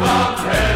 Shabbat.